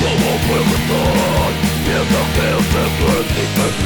Były wątki rozmyte Rowy tej